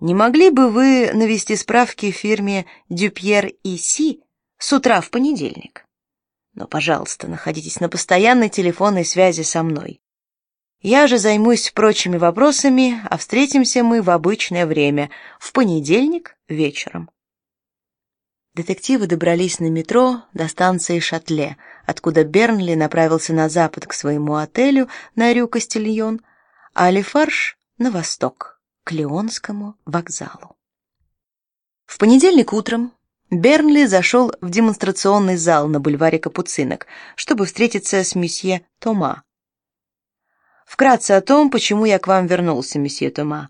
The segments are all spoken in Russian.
Не могли бы вы навести справки в фирме Дюпьер и Си с утра в понедельник? Но, пожалуйста, находитесь на постоянной телефонной связи со мной. Я же займусь прочими вопросами, а встретимся мы в обычное время, в понедельник вечером. Детективы добрались на метро до станции Шатле, откуда Бернли направился на запад к своему отелю на Рю-Кастильон, а Лефарш — на восток, к вокзалу. В понедельник утром Бернли зашел в демонстрационный зал на бульваре Капуцинок, чтобы встретиться с месье Тома. Вкратце о том, почему я к вам вернулся, месье Тома.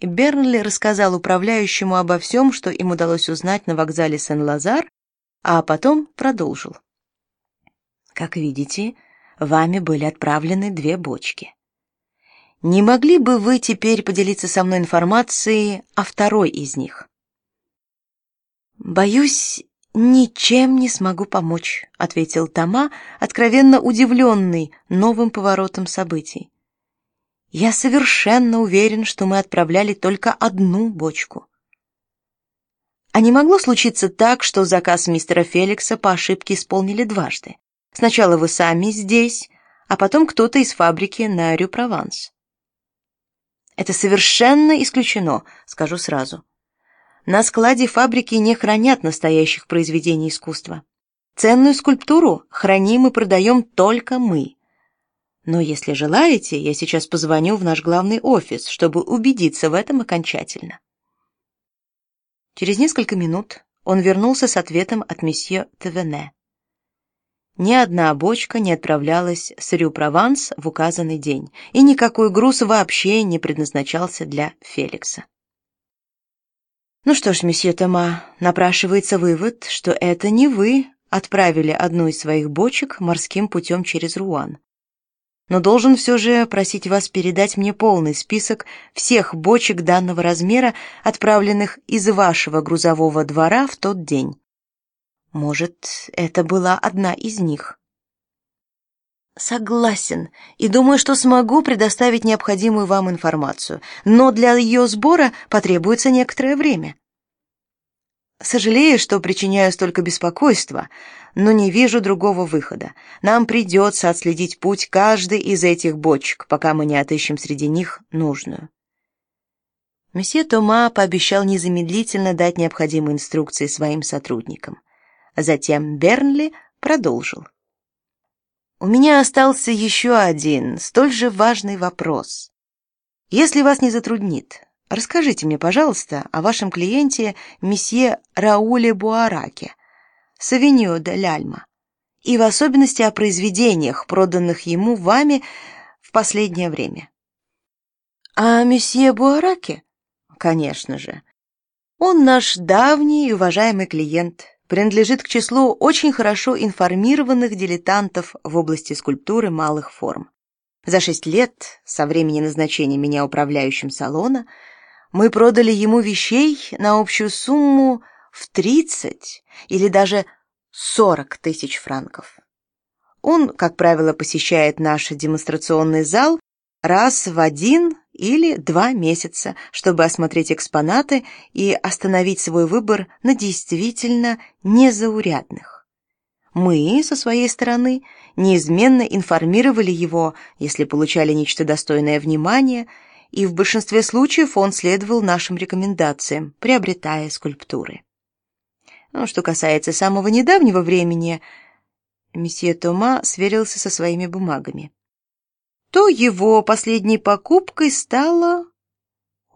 Бернли рассказал управляющему обо всем, что им удалось узнать на вокзале Сен-Лазар, а потом продолжил. Как видите, вами были отправлены две бочки. Не могли бы вы теперь поделиться со мной информацией о второй из них? Боюсь, ничем не смогу помочь, ответил Тома, откровенно удивленный новым поворотом событий. Я совершенно уверен, что мы отправляли только одну бочку. А не могло случиться так, что заказ мистера Феликса по ошибке исполнили дважды. Сначала вы сами здесь, а потом кто-то из фабрики на Рю-Прованс. Это совершенно исключено, скажу сразу. На складе фабрики не хранят настоящих произведений искусства. Ценную скульптуру храним и продаем только мы. Но если желаете, я сейчас позвоню в наш главный офис, чтобы убедиться в этом окончательно. Через несколько минут он вернулся с ответом от месье Твене. Ни одна бочка не отправлялась с Рю-Прованс в указанный день, и никакой груз вообще не предназначался для Феликса. Ну что ж, месье Тома, напрашивается вывод, что это не вы отправили одну из своих бочек морским путем через Руан но должен все же просить вас передать мне полный список всех бочек данного размера, отправленных из вашего грузового двора в тот день. Может, это была одна из них. Согласен, и думаю, что смогу предоставить необходимую вам информацию, но для ее сбора потребуется некоторое время. Сожалею, что причиняю столько беспокойства, но не вижу другого выхода. Нам придется отследить путь каждой из этих бочек, пока мы не отыщем среди них нужную. Месье Тома пообещал незамедлительно дать необходимые инструкции своим сотрудникам. Затем Бернли продолжил. У меня остался еще один, столь же важный вопрос. Если вас не затруднит, расскажите мне, пожалуйста, о вашем клиенте месье Рауле Буараке, Савиньо де Ляльма, и в особенности о произведениях, проданных ему вами в последнее время. А месье Буараке? Конечно же. Он наш давний и уважаемый клиент, принадлежит к числу очень хорошо информированных дилетантов в области скульптуры малых форм. За шесть лет со времени назначения меня управляющим салона мы продали ему вещей на общую сумму в 30 или даже 40 тысяч франков. Он, как правило, посещает наш демонстрационный зал раз в один или два месяца, чтобы осмотреть экспонаты и остановить свой выбор на действительно незаурядных. Мы, со своей стороны, неизменно информировали его, если получали нечто достойное внимания, и в большинстве случаев он следовал нашим рекомендациям, приобретая скульптуры. Ну, что касается самого недавнего времени, месье Тома сверился со своими бумагами. То его последней покупкой стала...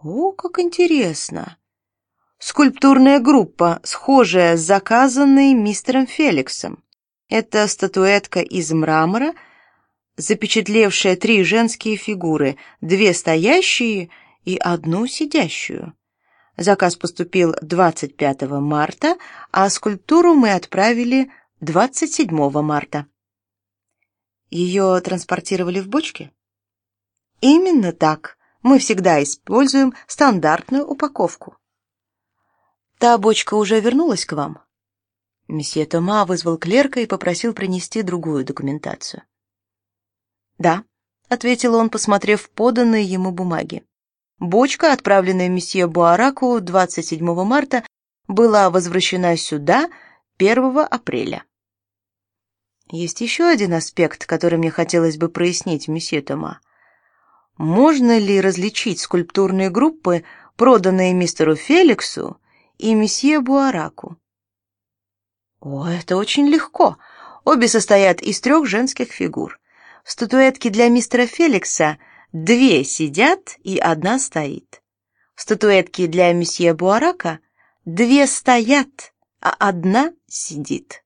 О, как интересно! Скульптурная группа, схожая с заказанной мистером Феликсом. Это статуэтка из мрамора, запечатлевшая три женские фигуры, две стоящие и одну сидящую. Заказ поступил 25 марта, а скульптуру мы отправили 27 марта. Ее транспортировали в бочке? Именно так. Мы всегда используем стандартную упаковку. Та бочка уже вернулась к вам? Месье Тома вызвал клерка и попросил принести другую документацию. Да, ответил он, посмотрев поданные ему бумаги. Бочка, отправленная месье Буараку 27 марта, была возвращена сюда 1 апреля. Есть еще один аспект, который мне хотелось бы прояснить, месье Тома. Можно ли различить скульптурные группы, проданные мистеру Феликсу и месье Буараку? О, это очень легко. Обе состоят из трех женских фигур. В статуэтке для мистера Феликса две сидят и одна стоит. В статуэтке для месье Буарака две стоят, а одна сидит.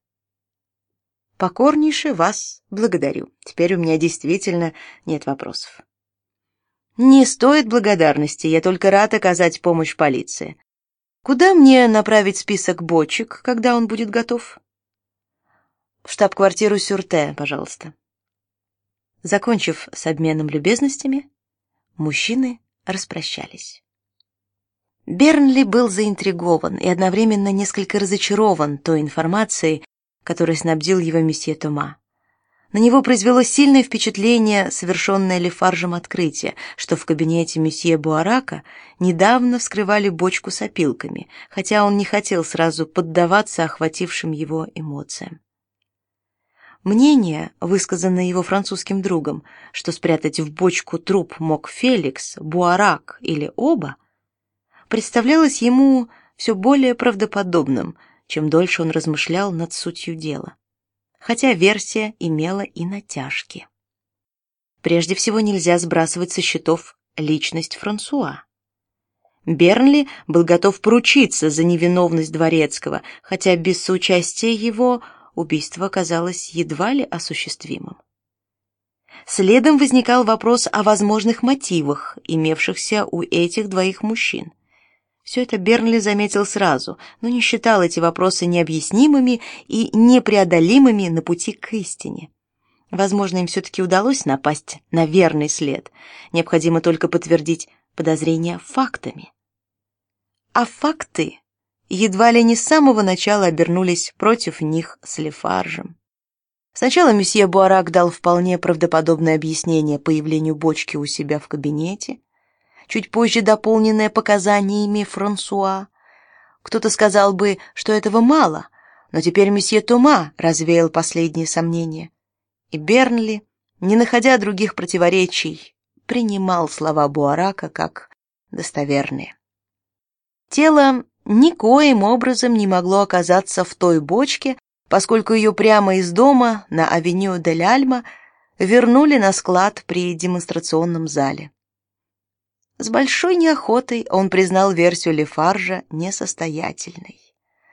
Покорнейше вас благодарю. Теперь у меня действительно нет вопросов. Не стоит благодарности, я только рад оказать помощь полиции. Куда мне направить список бочек, когда он будет готов? В штаб-квартиру Сюрте, пожалуйста. Закончив с обменом любезностями, мужчины распрощались. Бернли был заинтригован и одновременно несколько разочарован той информацией, которой снабдил его месье Тома. На него произвело сильное впечатление совершенное Лефаржем открытие, что в кабинете месье Буарака недавно вскрывали бочку с опилками, хотя он не хотел сразу поддаваться охватившим его эмоциям. Мнение, высказанное его французским другом, что спрятать в бочку труп мог Феликс, Буарак или оба, представлялось ему все более правдоподобным, чем дольше он размышлял над сутью дела хотя версия имела и натяжки. Прежде всего нельзя сбрасывать со счетов личность Франсуа. Бернли был готов поручиться за невиновность дворецкого, хотя без соучастия его убийство казалось едва ли осуществимым. Следом возникал вопрос о возможных мотивах, имевшихся у этих двоих мужчин. Все это Бернли заметил сразу, но не считал эти вопросы необъяснимыми и непреодолимыми на пути к истине. Возможно, им все-таки удалось напасть на верный след. Необходимо только подтвердить подозрения фактами. А факты едва ли не с самого начала обернулись против них с Лефаржем. Сначала месье Буарак дал вполне правдоподобное объяснение появлению бочки у себя в кабинете, чуть позже дополненное показаниями Франсуа. Кто-то сказал бы, что этого мало, но теперь месье Тома развеял последние сомнения. И Бернли, не находя других противоречий, принимал слова Буарака как достоверные. Тело никоим образом не могло оказаться в той бочке, поскольку ее прямо из дома на авеню дель Альма вернули на склад при демонстрационном зале. С большой неохотой он признал версию Лефаржа несостоятельной.